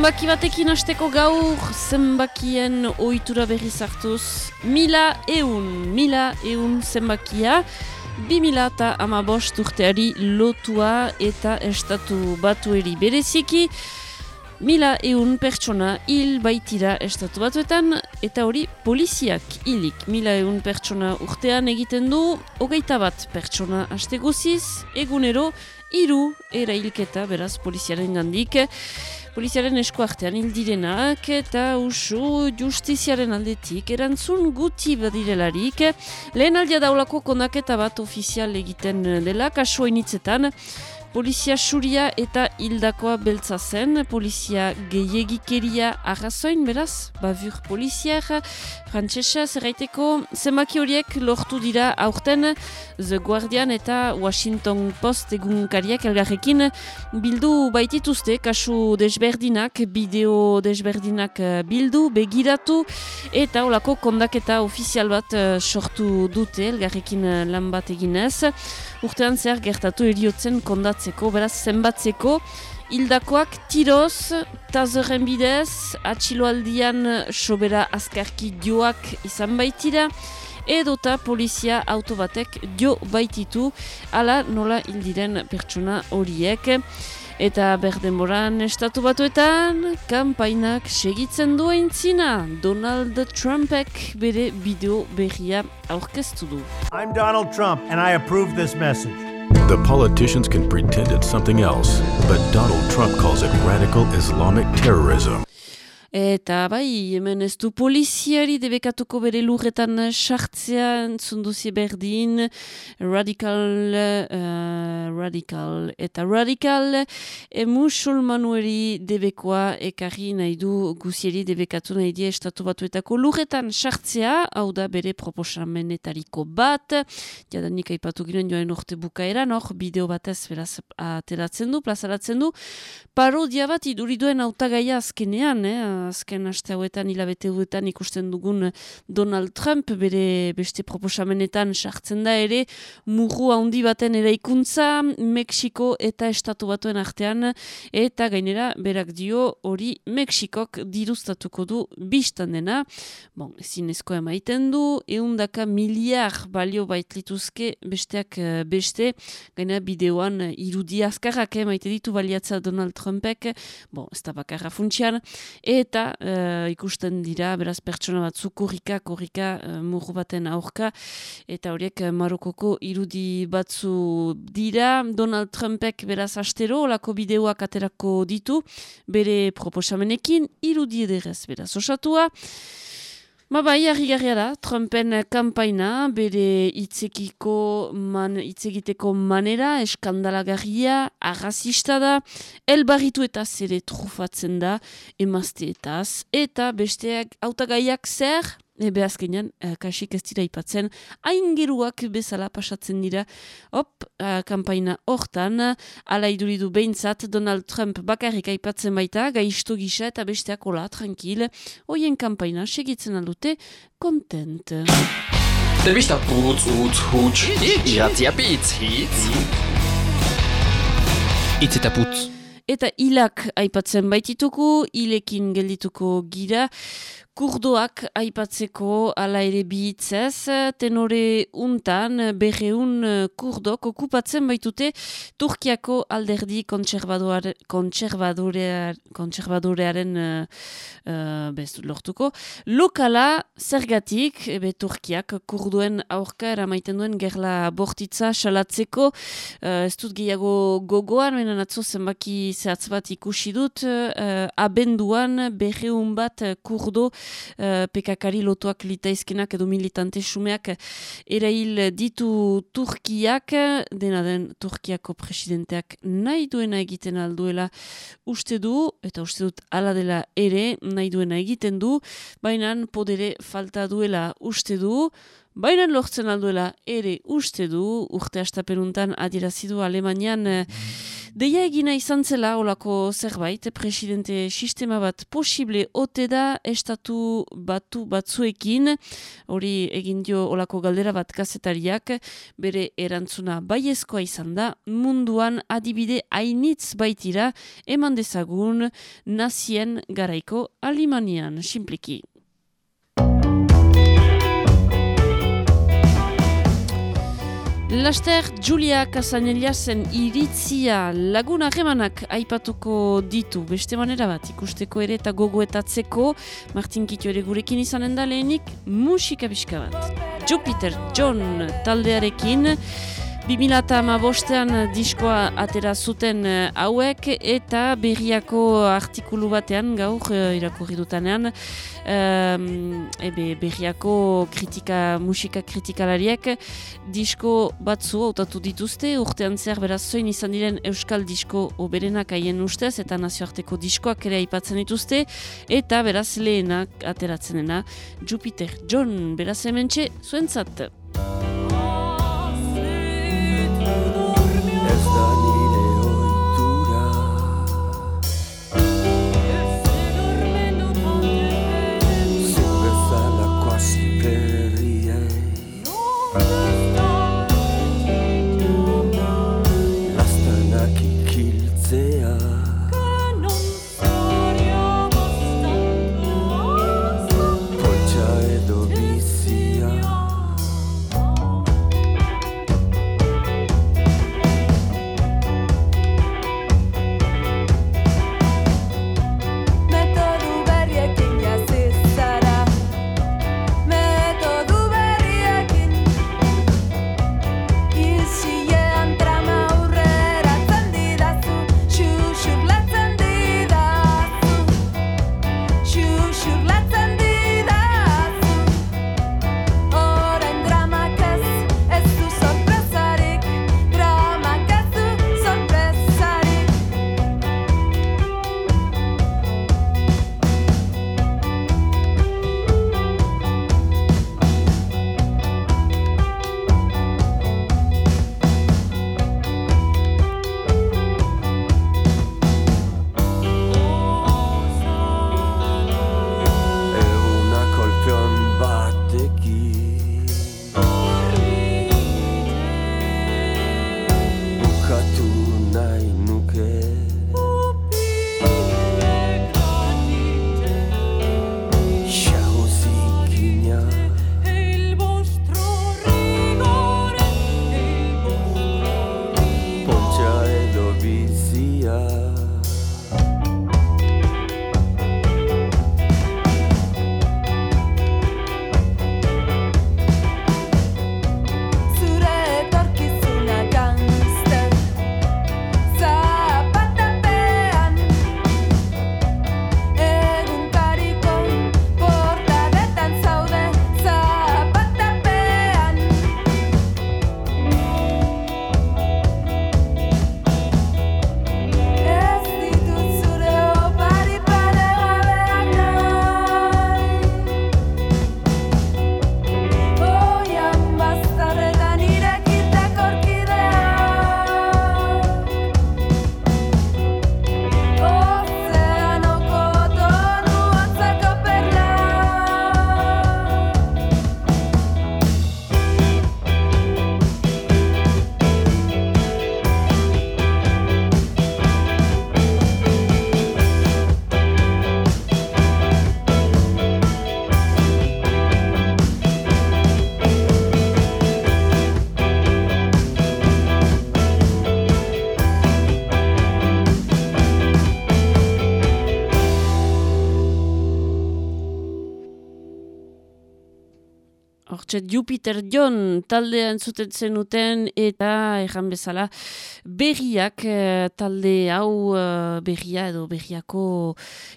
zenbaki batekin hasteko gaur, zenbakien ohitura berri zartuz, mila eun, mila eun zenbakia, bi mila eta ama bost urteari lotua eta estatu batueri. Bereziki, mila eun pertsona hil baitira estatu batuetan, eta hori poliziak hilik. Mila eun pertsona urtean egiten du, hogeita bat pertsona haste guziz, egunero, hiru erailketa beraz poliziaren gandik, Poliziaren eskuartean hil direnak eta usu justiziaren aldetik erantzun guti badirelarik. Lehen aldia daulako konaketa bat ofizial egiten dela, kasua initzetan. Polizia suria eta hildakoa beltza zen, polizia gehiagikeria arrazoin, beraz, bavur poliziak, frantzesa, zerraiteko, zemaki horiek lortu dira aurten The Guardian eta Washington Post egunkariak elgarrekin. Bildu baitituzte, kasu desberdinak, bideo desberdinak eh, bildu, begiratu, eta olako kondaketa ofizial bat eh, sortu dute elgarrekin eh, lan bat eginez. Urtean zer gertatu eriotzen kondatzeko, beraz zenbatzeko, hildakoak tiroz, tazerren bidez, atxiloaldian sobera azkarki joak izan baitira, edota polizia autobatek jo baititu, ala nola hildiren pertsona horiek. Eta berdenboran estatu batuetan, kampainak segitzen duen zina, Donald Trumpek bere bideo berria aurkeztu du. I'm Donald Trump and I approve this message. The politicians can pretend it's something else, but Donald Trump calls it radical Islamic terrorism. Eta bai, hemen ez du poliziari debekatuko bere lurretan sartzea entzunduzi berdin, radikal, uh, radikal eta radikal, e musulmanueri debekoa ekarri nahi du guzieri debekatu nahi die estatu batuetako lurretan sartzea, hau da bere proposamenetariko bat, jadanik aipatu ginen joan orte bukaeran, hor bideo batez beraz ateratzen du, plazaratzen du, parodia bat iduriduen autagaia azkenean, eh, azken aste hauetan hilabete huetan ikusten dugun Donald Trump bere beste proposamenetan sartzen da ere murru handi baten eraikuntza Mexiko eta Estatu batuen artean eta gainera berak dio hori Mexikok dirustatuko du biztan dena. Bon, zinezko emaiten du eundaka miliar balio baitlituzke besteak eh, beste. Gainera bideoan irudi azkarrak emaite ditu baliatza Donald Trumpek. Bon, ez da bakarra funtsian eta uh, ikusten dira, beraz pertsona batzu korrika, korrika uh, baten aurka, eta horiek uh, Marokoko irudi batzu dira, Donald Trumpek beraz astero, lako bideoak aterako ditu, bere proposamenekin, irudi ederez, beraz osatua, Ma bai, harri da, Trumpen kampaina, bere itzekiko man, itzegiteko manera, eskandalagarria, arrazista da, elbarritu eta zere trufatzen da, emazteetaz, eta besteak autagaiak zer, Ebe azkenean, uh, kasik ez dira ipatzen, aingeruak bezala pasatzen dira, hop, uh, kampaina hortan, ala iduridu behintzat, Donald Trump bakarrik aipatzen baita, gaizto gisa eta besteak hola, tranquil, hoien kampaina segitzen aldute, kontent. Telebista putz, utz, hutz, iratzia pitz, hitz. Itz eta putz. Eta hilak aipatzen baitituko, hilekin geldituko gira, kurdoak aipatzeko ala ere bihitzez, tenore untan berreun eh, kurdok okupatzen baitute Turkiako alderdi kontserbadorearen uh, uh, lortuko. Lokala zergatik, ebe Turkiak kurduen aurka eramaiten duen gerla bortitza salatzeko, uh, ez dut gehiago gogoan, baina atzo zenbaki zehatz bat ikusi dut, uh, abenduan berreun bat kurdo uh, pekakari lotuak litaizkenak edo militante sumeak erail ditu Turkiak, dena den Turkiako presidenteak nahi duena egiten alduela uste du, eta uste dut ala dela ere nahi duena egiten du, baina podere falta duela uste du, Baina lortzen alduela ere uste du, urte astapenuntan adirazidu Alemanian Deia egina izan zela olako zerbait, presidente sistema bat posible ote da estatu batu batzuekin, hori egin dio olako galdera bat kazetariak, bere erantzuna baiezkoa izan da, munduan adibide hainitz baitira. Eman dezagun nazien garaiko Alimanian, simpliki. Laster, Julia Casaneliasen iritzia laguna remanak aipatuko ditu. Beste manera bat, ikusteko ere eta gogoetatzeko, Martin Kito ere gurekin izanen da lehenik, musika bat. Jupiter John taldearekin, 2008an diskoa atera zuten uh, hauek eta berriako artikulu batean gaur uh, irakurri dutanean um, ebe, berriako kritika, musika kritikalariek disko batzu autatu dituzte. Urtean zer beraz zoin izan diren euskal disko oberenak haien ustez eta nazioarteko diskoak ere aipatzen dituzte. Eta beraz lehenak ateratzenena Jupiter. John beraz hementxe zuentzat. Jupiter John taldea entzuten zenuten eta erran bezala berriak eh, talde hau eh, berria edo berriako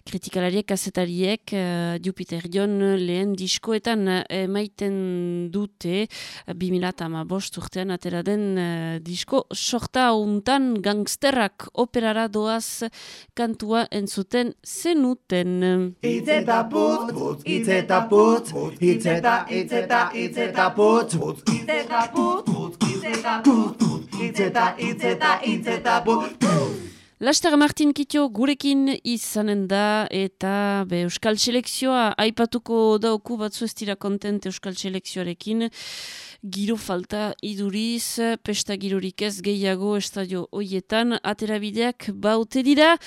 kritikalariek, kazetariek eh, Jupiter John lehen diskoetan eh, emaiten dute 2008 bost urtean atera den eh, disko sorta untan gangsterrak operara doaz kantua entzuten zenuten. Hitz eta putz, hitz eta putz, hitz eta hitz eta hitz hitz eta putz, putz, hitz eta putz, putz, hitz eta putz, putz, hitz eta hitz eta hitz eta putz. Laster Martin Kitio gurekin izanen da eta be, Euskal Selekzioa aipatuko dauku batzu ez dira kontent Euskal Selekzioarekin. Giro falta iduriz, pesta girorik ez gehiago estadio hoietan, aterabideak baute dira.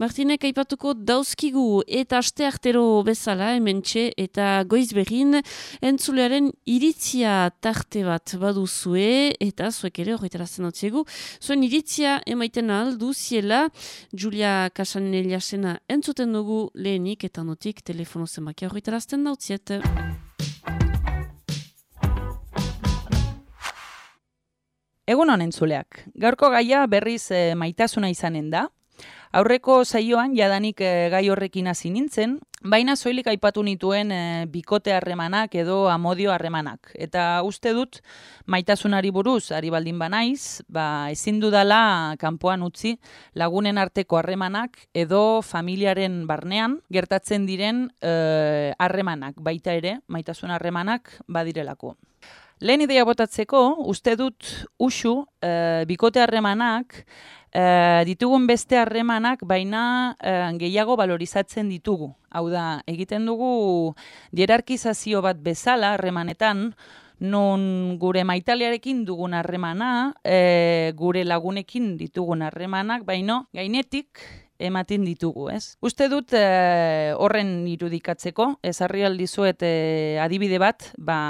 Martinek aipatuko dauzkigu eta aste artero bezala hementxe eta goiz behin entzulearen iritzia tarte bat baduzue eta zuek ere horretarazten otziegu. Zuen iritzia emaiten aldu ziela Julia Casaneliasena entzuten dugu lehenik eta notik telefono zenbakia horretarazten dautziet. Egun honen zuleak, gaurko gaia berriz e, maitasuna izanen da. Aurreko saioan jadanik e, gai horrekin hasi nintzen, baina soilik aipatu nituen e, bikote harremanak edo amodio harremanak. Eta uste dut maitasunari buruz, ari baldin banaiz, ba, ezin dudala kanpoan utzi lagunen arteko harremanak edo familiaren barnean gertatzen diren harremanak, baita ere maitasun harremanak badirelako. Lehen ideia botatzeko, uste dut usu e, bikote harremanak e, ditugun beste harremanak baina e, gehiago valorizatzen ditugu. Hau da, egiten dugu hierarkizazio bat bezala harremanetan, non gure maitalearekin dugun harremana, e, gure lagunekin ditugun harremanak, baino gainetik ematen ditugu, ez? Uste dut e, horren irudikatzeko, ezarri aldizuet e, adibide bat, ba,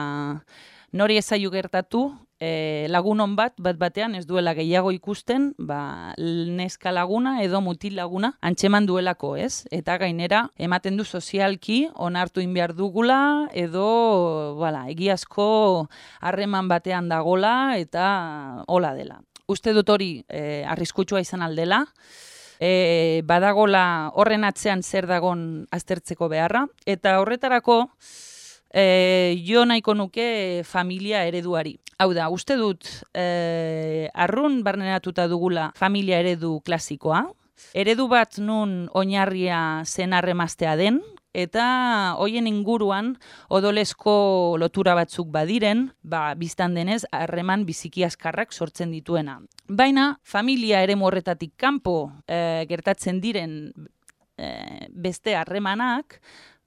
nori ezaiu gertatu, e, lagunon bat, bat batean ez duela gehiago ikusten, ba, neska laguna edo mutil laguna antxeman duelako, ez? Eta gainera, ematen du sozialki, onartu inbiar dugula, edo, bala, egiazko harreman batean dagola, eta hola dela. Uste dut hori e, arriskutsua izan aldela, e, badagola horren atzean zer dagon aztertzeko beharra, eta horretarako, e, jo nahiko nuke familia ereduari. Hau da, uste dut, e, arrun barneratuta dugula familia eredu klasikoa, eredu bat nun oinarria zen arremaztea den, eta hoien inguruan odolezko lotura batzuk badiren, ba, biztan denez, harreman biziki askarrak sortzen dituena. Baina, familia ere horretatik kanpo e, gertatzen diren e, beste harremanak,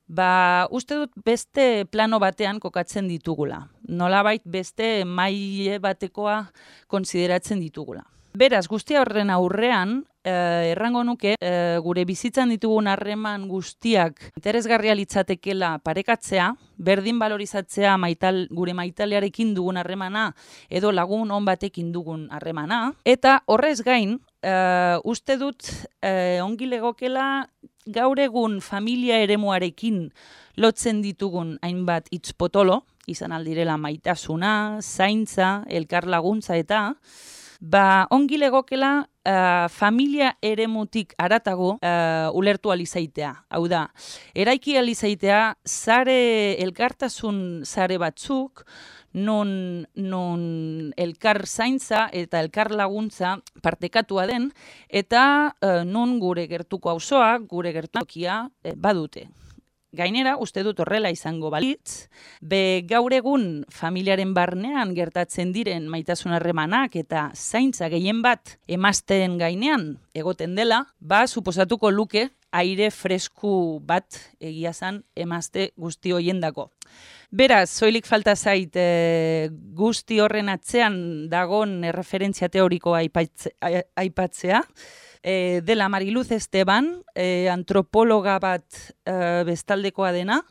Ba, uste dut beste plano batean kokatzen ditugula. Nolabait beste maile batekoa konsideratzen ditugula. Beraz, guztia horren aurrean, eh, errango nuke, eh, gure bizitzan ditugun harreman guztiak interesgarria litzatekela parekatzea, berdin valorizatzea maital, gure maitalearekin dugun harremana edo lagun on batekin dugun harremana. Eta horrez gain, eh, uste dut eh, ongi legokela gaur egun familia eremuarekin lotzen ditugun hainbat itzpotolo, izan aldirela maitasuna, zaintza, elkar laguntza eta, ba, ongi legokela uh, familia eremutik aratago uh, ulertu alizaitea. Hau da, eraiki alizaitea zare elkartasun zare batzuk, non, non elkar zaintza eta elkar laguntza partekatua den, eta uh, non gure gertuko auzoak, gure gertukia uh, badute. Gainera, uste dut horrela izango balitz, be gaur egun familiaren barnean gertatzen diren maitasun harremanak eta zaintza gehien bat emazten gainean egoten dela, ba, suposatuko luke aire fresku bat egia zan emazte guzti hoiendako. Beraz, soilik falta zait e, guzti horren atzean dagon referentzia teorikoa aipatzea, e, dela Mariluz Esteban, e, antropologa bat e, bestaldekoa dena,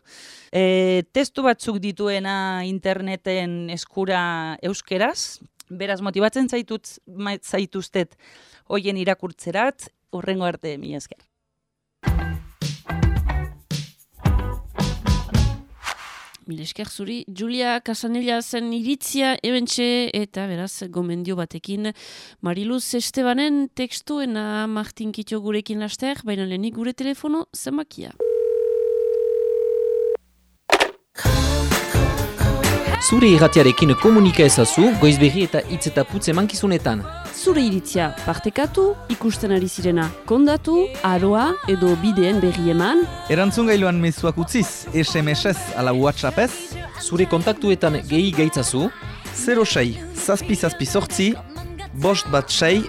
e, testu batzuk dituena interneten eskura euskeraz, beraz motibatzen zaitut, zaituztet hoien irakurtzerat, urrengo arte mi esker. Mil esker zuri, Julia Casanella zen iritzia ebentxe eta beraz gomendio batekin Mariluz Estebanen tekstuena Martin Kitio gurekin laster, baina lehenik gure telefono zemakia. Zure irratiarekin komunika ezazu, goizberri eta hitz eta putze mankizunetan. Zure iritzia partekatu, ikusten ari zirena kondatu, aroa edo bideen berri eman. Erantzun gailuan mezuak utziz, SMS-ez ala WhatsApp-ez, Zure kontaktuetan gehi gaitzazu, 06, zazpi zazpi sortzi, bost bat sei,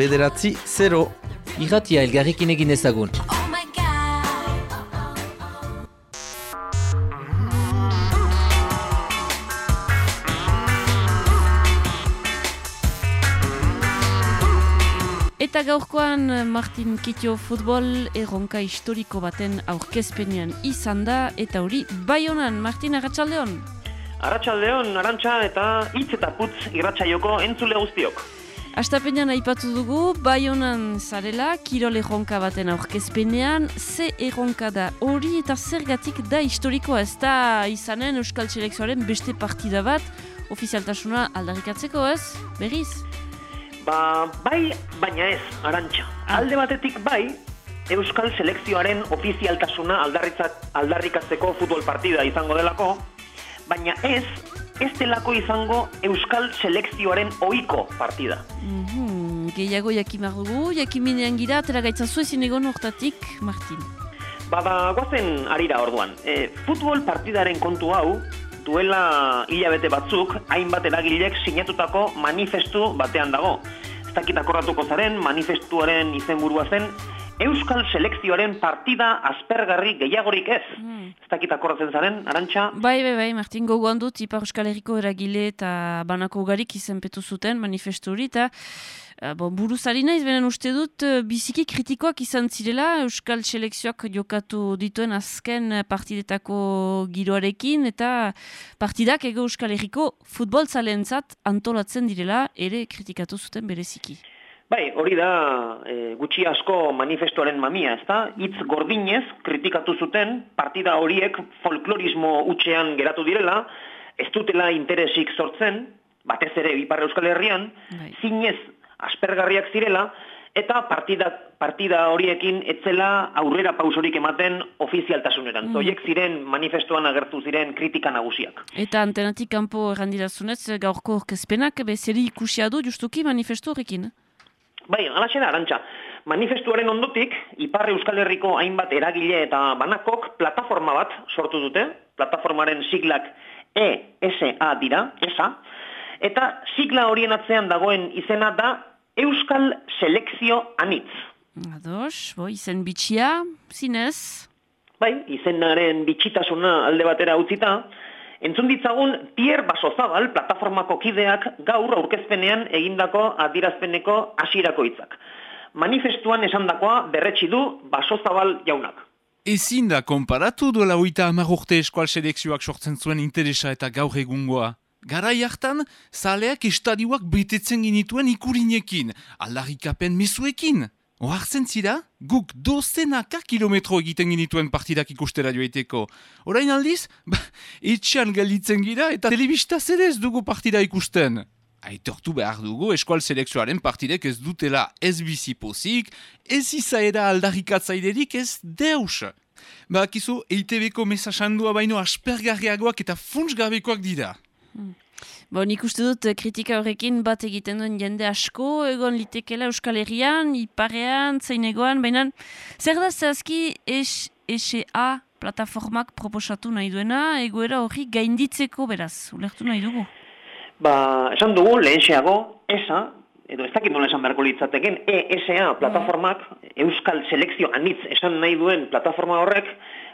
bederatzi 0. irratia elgarrekin egin ezagun. Eta gaurkoan eh, Martin Kitio futbol erronka historiko baten aurkezpenean izan da eta hori Baionan Martin Arratsaldeon. Arratsaldeon, arantxa eta hitz eta putz irratsaioko entzule guztiok. Astapenean aipatu dugu, Baionan zarela, kirol erronka baten aurkezpenean, ze erronka da hori eta zergatik da historikoa ez da izanen Euskal Selekzioaren beste partida bat, ofizialtasuna aldarrikatzeko ez, berriz? Ba, bai, baina ez, arantxa. Alde batetik bai, Euskal Selekzioaren ofizialtasuna aldarritzak, aldarrikatzeko futbol partida izango delako, baina ez, ez delako izango Euskal Selekzioaren ohiko partida. Mhm, gehiago jakimar dugu, jakiminean gira, atera gaitzazu ezin egon hortatik, Martin. Bada, guazen arira orduan. E, futbol partidaren kontu hau, duela hilabete batzuk, hainbat eragilek sinatutako manifestu batean dago. Ez dakit akorratuko zaren, manifestuaren izenburua zen, Euskal Selekzioaren partida aspergarri gehiagorik ez. Ez dakit akorratzen zaren, arantxa? Bai, bai, bai, Martin gogoan dut, Ipar Euskal Herriko eragile eta banako ugarik izenpetu zuten manifestu hori, eta eh, bon, buruzari naiz, benen uste dut, eh, biziki kritikoak izan zirela, Euskal Selekzioak jokatu dituen azken eh, partidetako giroarekin, eta partidak ego Euskal Herriko futboltzaleentzat antolatzen direla, ere kritikatu zuten bereziki. Bai, hori da e, gutxi asko manifestuaren mamia, ezta? Hitz gordinez kritikatu zuten partida horiek folklorismo utxean geratu direla, ez dutela interesik sortzen, batez ere Ipar Euskal Herrian, zinez aspergarriak zirela, eta partida, partida horiekin etzela aurrera pausorik ematen ofizialtasuneran. Mm. Zoiek ziren manifestuan agertu ziren kritika nagusiak. Eta antenatik kanpo errandirazunez, gaurko orkezpenak, bezeri ikusia du justuki manifestu horrekin. Bai, alaxe da, arantxa. Manifestuaren ondotik, Ipar Euskal Herriko hainbat eragile eta banakok plataforma bat sortu dute, plataformaren siglak ESA dira, ESA, eta sigla horien atzean dagoen izena da Euskal Selekzio Anitz. Ados, bo, izen bitxia, zinez. Bai, izenaren bitxitasuna alde batera utzita, entzun ditzagun Pierre Basozabal plataformako kideak gaur aurkezpenean egindako adirazpeneko hasierako hitzak. Manifestuan esandakoa berretsi du Basozabal jaunak. Ezin da konparatu duela hoita hamar urte eskual selekzioak sortzen zuen interesa eta gaur egungoa. Garai hartan, zaleak estadioak betetzen ginituen ikurinekin, aldarrikapen mezuekin. Ohartzen zira, guk dozenaka kilometro egiten ginituen partidak ikustera joaiteko. Orain aldiz, ba, etxean galditzen gira eta telebista zerez dugu partida ikusten. Aitortu behar dugu eskual selekzioaren partidek ez dutela ez bizipozik, ez izaera aldarrikatzailerik ez deus. Bakizu, EITB-ko mesasandua baino aspergarriagoak eta funtsgabekoak dira. Bo, nik uste dut eh, kritika horrekin bat egiten duen jende asko, egon litekela Euskal Herrian, Iparean, zeinegoan, baina zer da zehazki SA plataformak proposatu nahi duena, egoera horri gainditzeko beraz, ulertu nahi dugu. Ba, esan dugu, lehenxeago, ESA, edo ez dakit nola esan beharko litzateken, ESA plataformak, Euskal Selekzio Anitz esan nahi duen plataforma horrek,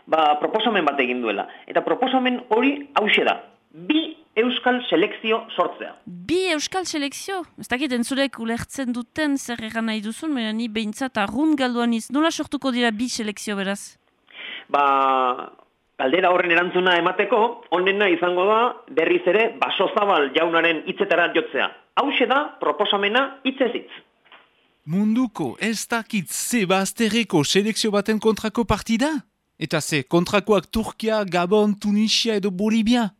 ba, proposamen bat egin duela. Eta proposamen hori hause da. Bi Euskal Selekzio sortzea. Bi Euskal Selekzio? Ez dakit entzulek ulertzen duten zer egan nahi duzun, baina ni behintzat arrun galduan iz. Nola sortuko dira bi selekzio beraz? Ba, galdera horren erantzuna emateko, onena izango da berriz ere basozabal jaunaren hitzetara jotzea. Hauxe da proposamena hitzez hitz. Munduko ez dakit ze bazterreko selekzio baten kontrako partida? Eta ze, kontrakoak Turkia, Gabon, Tunisia edo Bolivia?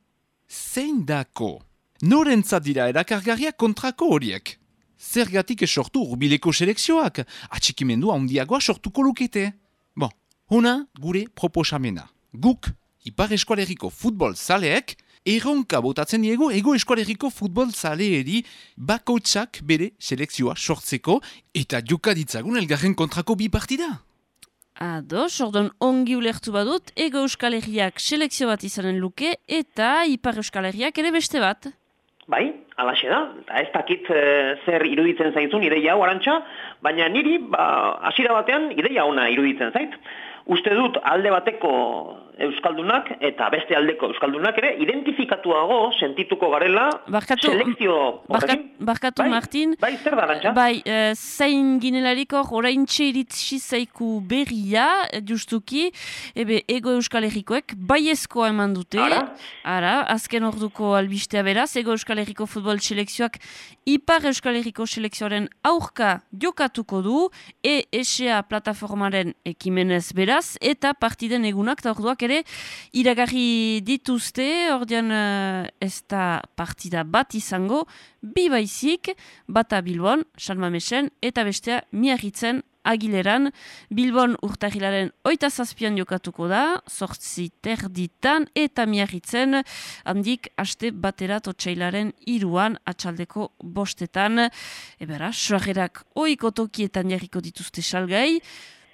Zein dako? Norentzat dira erakargarriak kontrako horiek? Zergatik esortu urbileko selekzioak? Atxikimendua handiagoa sortuko lukete? Bon, hona gure proposamena. Guk, Ipar Eskualeriko futbol zaleek, erronka botatzen diego ego eskualeriko futbol zaleeri bakotsak bere selekzioa sortzeko eta joka ditzagun elgarren kontrako bi partida. Ados, ordon ongi ulertu badut, ego euskal herriak selekzio bat izanen luke eta ipar euskal herriak ere beste bat. Bai, alaxe da. Eta ez dakit eh, zer iruditzen zaizun ideia hau arantxa, baina niri ba, hasiera batean ideia ona iruditzen zait. Uste dut alde bateko euskaldunak eta beste aldeko euskaldunak ere identifikatuago sentituko garela Barkatu, selekzio Barka, barkatu Bai, Martin. Bai, zer da, Arantxa? Bai, eh, zain ginelarik hor, orain iritsi zaiku berria, eh, justuki, ebe ego euskal herrikoek, baiezkoa eman dute. Ara? Ara, azken orduko albistea beraz, ego euskal herriko futbol selekzioak ipar euskal herriko selekzioaren aurka jokatuko du, ESA plataformaren ekimenez beraz, eta partiden egunak eta orduak ere iragarri dituzte, ordean eh, ez da partida bat izango, bi baizik, bata Bilbon, Salmamesen, eta bestea miarritzen Agileran, Bilbon urtahilaren oita zazpian jokatuko da, sortzi terditan, eta miarritzen handik aste baterat otxailaren iruan atxaldeko bostetan. Ebera, soagerak oiko tokietan jarriko dituzte salgai.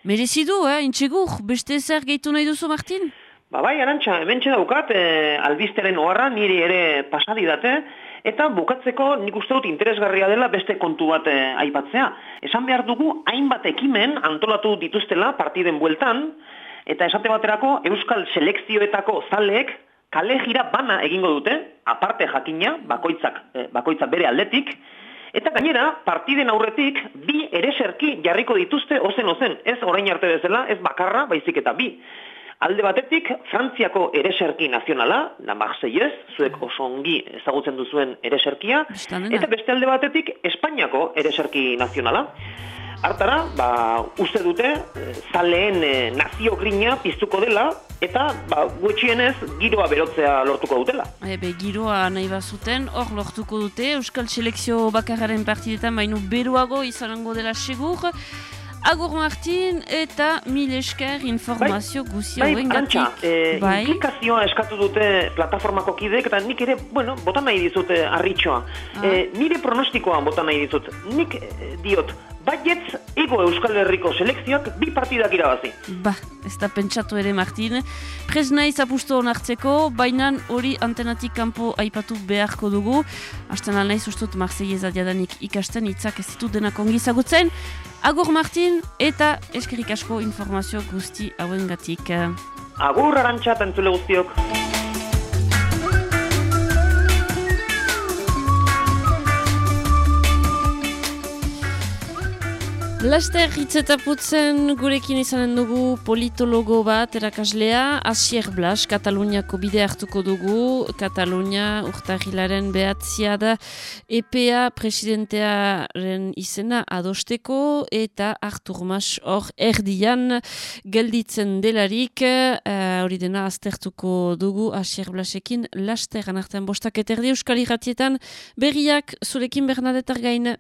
Merezidu, eh, intxegur, beste zer gehitu nahi duzu, Martin? Ba bai, arantxa, hemen daukat, e, albisteren oharra niri ere pasadi date, eta bukatzeko nik uste dut interesgarria dela beste kontu bat e, aipatzea. Esan behar dugu, hainbat ekimen antolatu dituztela partiden bueltan, eta esate baterako Euskal Selekzioetako zaleek kale jira bana egingo dute, aparte jakina, bakoitzak, e, bakoitzak bere aldetik, Eta gainera, partiden aurretik, bi ereserki jarriko dituzte ozen-ozen. Ez orain arte bezala, ez bakarra, baizik eta bi. Alde batetik, Frantziako ereserki nazionala, la Marseillaise, zuek oso ongi ezagutzen duzuen ereserkia, eta beste alde batetik, Espainiako ereserki nazionala. Hartara, ba, uste dute, eh, zaleen eh, nazio grina piztuko dela, eta ba, gutxienez giroa berotzea lortuko dutela. Ebe, giroa nahi bazuten, hor lortuko dute, Euskal Selekzio bakarraren partidetan, baino beruago izanango dela segur. Agur Martin eta mil esker informazio bai, guzia bai, Antxa, e, implikazioa eskatu dute plataformako kidek, eta nik ere, bueno, botan nahi dizut eh, arritxoa. E, nire pronostikoa botan nahi dizut. Nik eh, diot, baietz ego Euskal Herriko selekzioak bi partidak irabazi. Ba, ez da pentsatu ere Martin. Prez nahi zapustu onartzeko, baina hori antenatik kanpo aipatu beharko dugu. Asten alnaiz ustut Marseillez adiadanik ikasten hitzak ez ditut denak ongi zagutzen. Agur Martin eta eskerik asko informazio guzti hauen gatik. Agur arantxa entzule guztiok. Laster hitzetaputzen gurekin izanen dugu politologo bat erakaslea, Asier Blas, Kataluniako bide hartuko dugu, Katalunia urtahilaren behatzia da EPA presidentearen izena adosteko eta Artur Mas hor erdian gelditzen delarik, uh, hori dena aztertuko dugu Asier Blasekin, laster anartan bostak eta erdi euskal irratietan, berriak zurekin Bernadetar gain.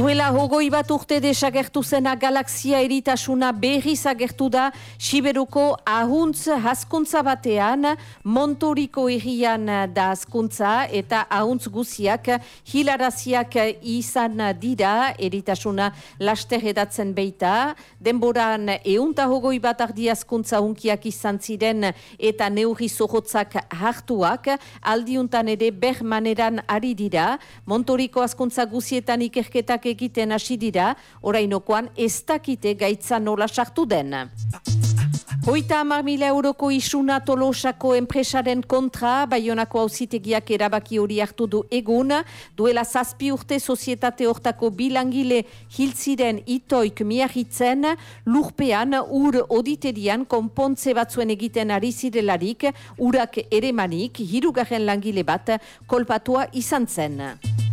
Duela hogoi bat urte desagertu zena galaxia eritasuna berriz agertu da Siberuko ahuntz haskuntza batean, Montoriko errian da haskuntza eta ahuntz guziak hilaraziak izan dira eritasuna laster edatzen beita. Denboran eunta hogoi bat ardi haskuntza unkiak izan ziren eta neurri zohotzak hartuak, aldiuntan ere bermaneran ari dira. Montoriko haskuntza guzietan ikerketak egiten hasi dira, orainokoan ez dakite gaitza nola sartu den. Hoita hamar mila euroko isuna tolosako enpresaren kontra, baionako hauzitegiak erabaki hori hartu du egun, duela zazpi urte sozietate hortako bilangile hiltziren itoik miahitzen, lurpean ur oditerian konpontze batzuen egiten ari zirelarik, urak eremanik, hirugarren langile bat, kolpatua izan zen.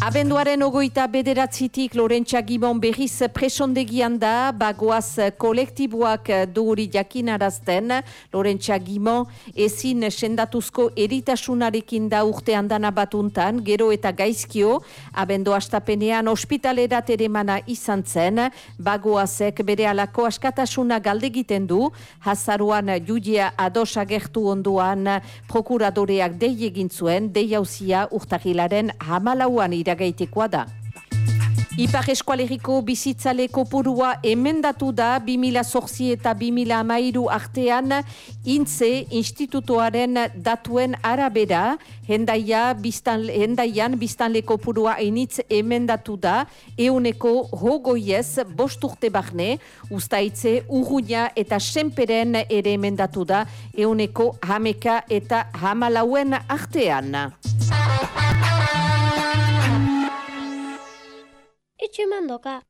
Abenduaren ogoita bederatzitik Lorentza Gibon berriz presondegian da, bagoaz kolektiboak duri jakinarazten. Lorentza Gibon ezin sendatuzko eritasunarekin da urte handana batuntan, gero eta gaizkio, abendu astapenean ospitalerat ere mana izan zen, bagoazek bere alako askatasuna galdegiten du, hazaruan judia ados agertu onduan prokuradoreak dei egin zuen, dei hauzia urtahilaren hamalauan iragaitekoa da. Ipar eskualeriko bizitzale kopurua emendatu da 2008 eta 2008 artean intze institutoaren datuen arabera, hendaia biztan, hendaian biztanle kopurua einitz emendatu da, euneko hogoiez bosturte barne, ustaitze urruña eta senperen ere emendatu da, euneko hameka eta hamalauen artean. Itxumandoka.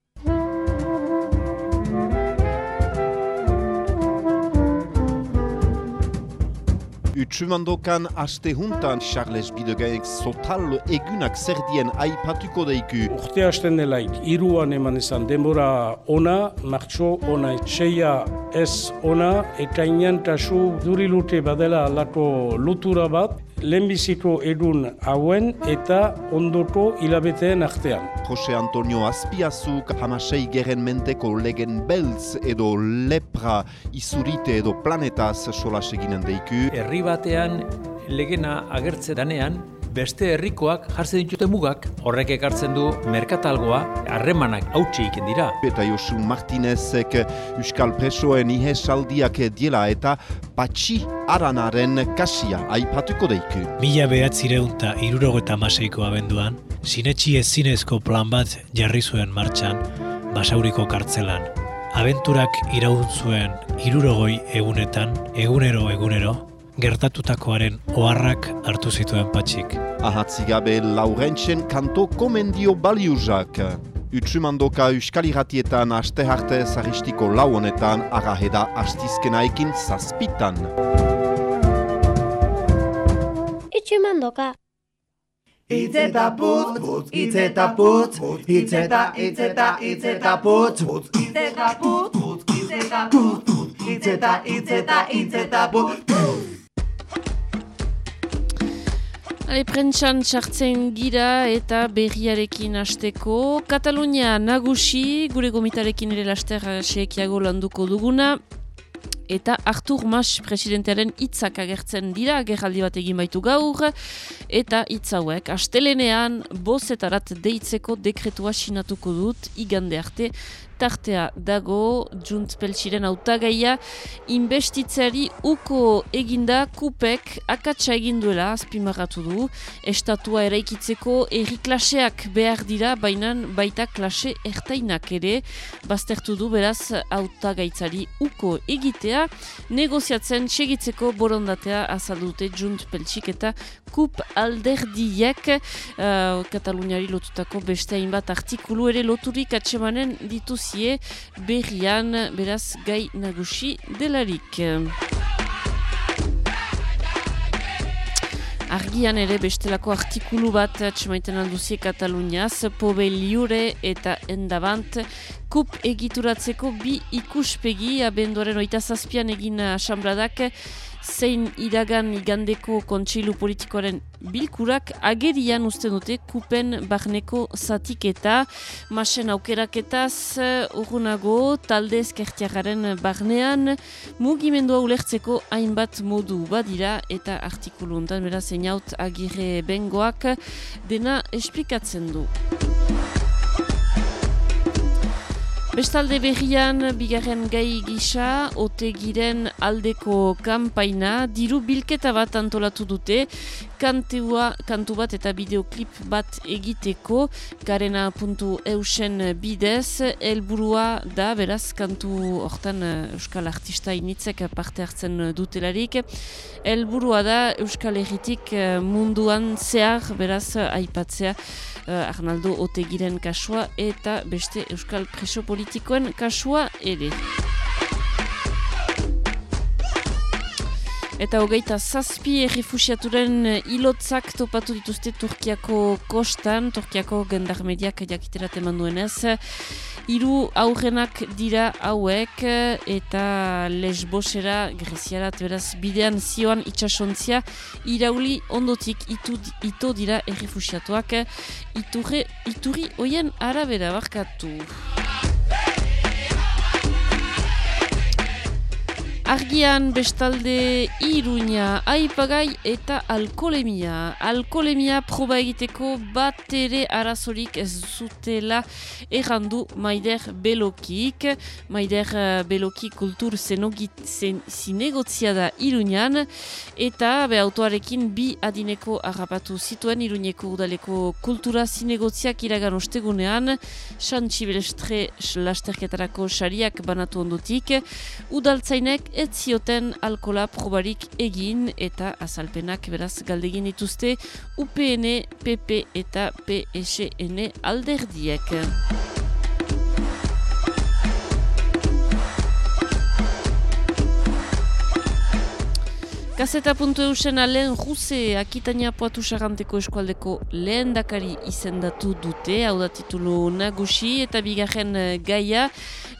Utsumandokan aste juntan Charles Bidegaek sotal egunak zerdien aipatuko deiku. Urte hasten delaik, iruan eman ezan denbora ona, martxo ona, seia ez ona, eta inantasu durilute badela alako lutura bat, lehenbiziko edun hauen eta ondoko hilabeteen artean. Jose Antonio Azpiazuk hamasei geren menteko legen beltz edo lepra izurite edo planetaz solas eginen deiku. Herri batean legena agertze danean, beste herrikoak jartzen dituzte mugak, horrek ekartzen du merkatalgoa, harremanak hautsi iken dira. Eta Josu Martinezek Euskal Presoen ihesaldiak diela eta patxi aranaren kasia aipatuko deiku. Mila behatzireun eta irurogeta maseiko abenduan, sinetxi ez zinezko plan bat jarri zuen martxan, basauriko kartzelan. Abenturak iraun zuen irurogoi egunetan, egunero egunero, gertatutakoaren oharrak hartu zituen patxik. Ahatzigabe laurentzen kanto komendio baliuzak. Utsumandoka Euskal Iratietan aste harte zaristiko lau honetan araheda astizkenaekin zazpitan. Itxumandoka. Itz eta putz, putz, itz eta putz, itz eta, itz eta, itz eta putz, putz, itz eta putz, putz, itz eta putz, putz, itz eta, itz eta, itz eta putz. Ale, prentsan txartzen gira eta berriarekin hasteko. Katalunia nagusi, gure gomitarekin ere laster seekiago landuko duguna. Eta Artur Mas presidentearen hitzak agertzen dira, gerraldi bat egin baitu gaur. Eta hitz hauek, astelenean bozetarat deitzeko dekretua sinatuko dut, igande arte, tartea dago Junt Peltsiren autagaia investitzari uko eginda kupek akatsa egin duela azpimarratu du. Estatua eraikitzeko erri klaseak behar dira bainan baita klase ertainak ere. Baztertu du beraz autagaitzari uko egitea. Negoziatzen segitzeko borondatea azaldute Junt Peltsik eta kup alderdiek. Uh, Kataluniari lotutako beste hainbat artikulu ere loturik atsemanen dituzie berrian beraz gai nagusi delarik. Argian ere bestelako artikulu bat atxemaiten alduzie Kataluniaz, pobe liure eta endabant, kup egituratzeko bi ikuspegi abenduaren oita zazpian egin asambradak, zein iragan igandeko kontseilu politikoaren bilkurak agerian uste dute kupen barneko zatiketa, masen aukeraketaz urgunago talde ezkertiagaren barnean mugimendua ulertzeko hainbat modu badira eta artikulu untan beraz einaut agire bengoak dena esplikatzen du. Bestalde berrian, bigarren gai gisa, otegiren aldeko kanpaina, diru bilketa bat antolatu dute, kantua, kantu bat eta bideoklip bat egiteko, garena puntu eusen bidez, helburua da, beraz, kantu hortan Euskal Artista initzek parte hartzen dutelarik, helburua da Euskal Herritik munduan zehar, beraz, aipatzea, uh, Arnaldo Otegiren kasua eta beste Euskal Preso Politikoen kasua ere. Eta hogeita zazpi errefusiaturen ilotzak topatu dituzte Turkiako kostan, Turkiako gendarmediak jakiterat eman duenez. Hiru aurrenak dira hauek eta lesbosera greziarat beraz bidean zioan itxasontzia irauli ondotik itu, ito dira errefusiatuak iturre, iturri hoien arabera barkatu. Argian bestalde iruña, aipagai eta alkolemia. Alkolemia proba egiteko bat ere arazorik ez zutela errandu Maider Belokik. Maider eh, Beloki kultur zinegotzia da iruñan eta be autoarekin bi adineko harrapatu zituen iruñeko udaleko kultura zinegotziak iragan ostegunean Santxibelestre lasterketarako sariak banatu ondotik. Udaltzainek ez zioten alkola probarik egin eta azalpenak beraz galdegin dituzte UPN, PP eta PSN alderdiek. Kaseta puntu eusen alen Ruse Akitania Poatu Saranteko eskualdeko lehen dakari izendatu dute, hau da titulu nagusi eta bigarren eh, gaia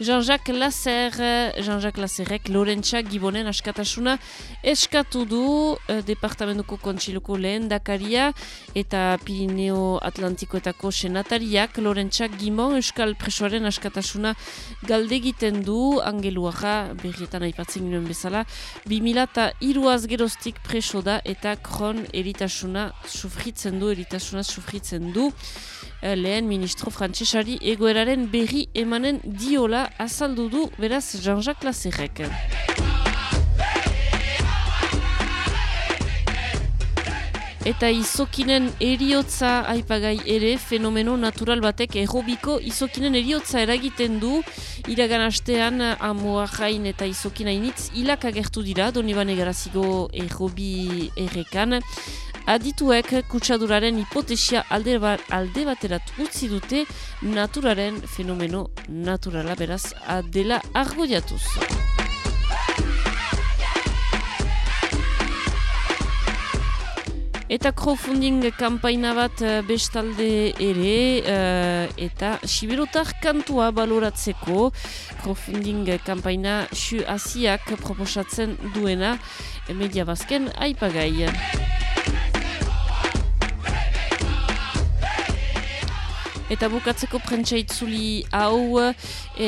Jean-Jacques Lasser, eh, Jean-Jacques Lasserrek Lorentza Gibonen askatasuna eskatu du eh, departamentuko kontxiluko lehen dakaria eta Pirineo Atlantikoetako senatariak Lorentza Gimon euskal presoaren askatasuna galdegiten du. Angeluaja berrietan aipatzen ginen bezala 2002az geroztik preso da eta kron eritasuna sufritzen du, eritasuna sufritzen du. Eh, Lehen ministro frantsesari egoeraren berri emanen diola azaldu du beraz Jean-Jacques Lasserrek. Eta izokinen eriotza aipagai ere fenomeno natural batek errobiko izokinen eriotza eragiten du iragan astean amoa jain eta izokina initz hilak agertu dira donibane garazigo errobi errekan. Adituek kutsaduraren hipotesia alde, ba, alde baterat utzi dute naturaren fenomeno naturala beraz adela argoiatuz. Eta crowdfunding kampaina bat eh, bestalde ere eh, eta siberotar kantua baloratzeko crowdfunding kampaina xu asiak proposatzen duena media bazken aipagai. Eta bukatzeko prentsa itzuli hau e,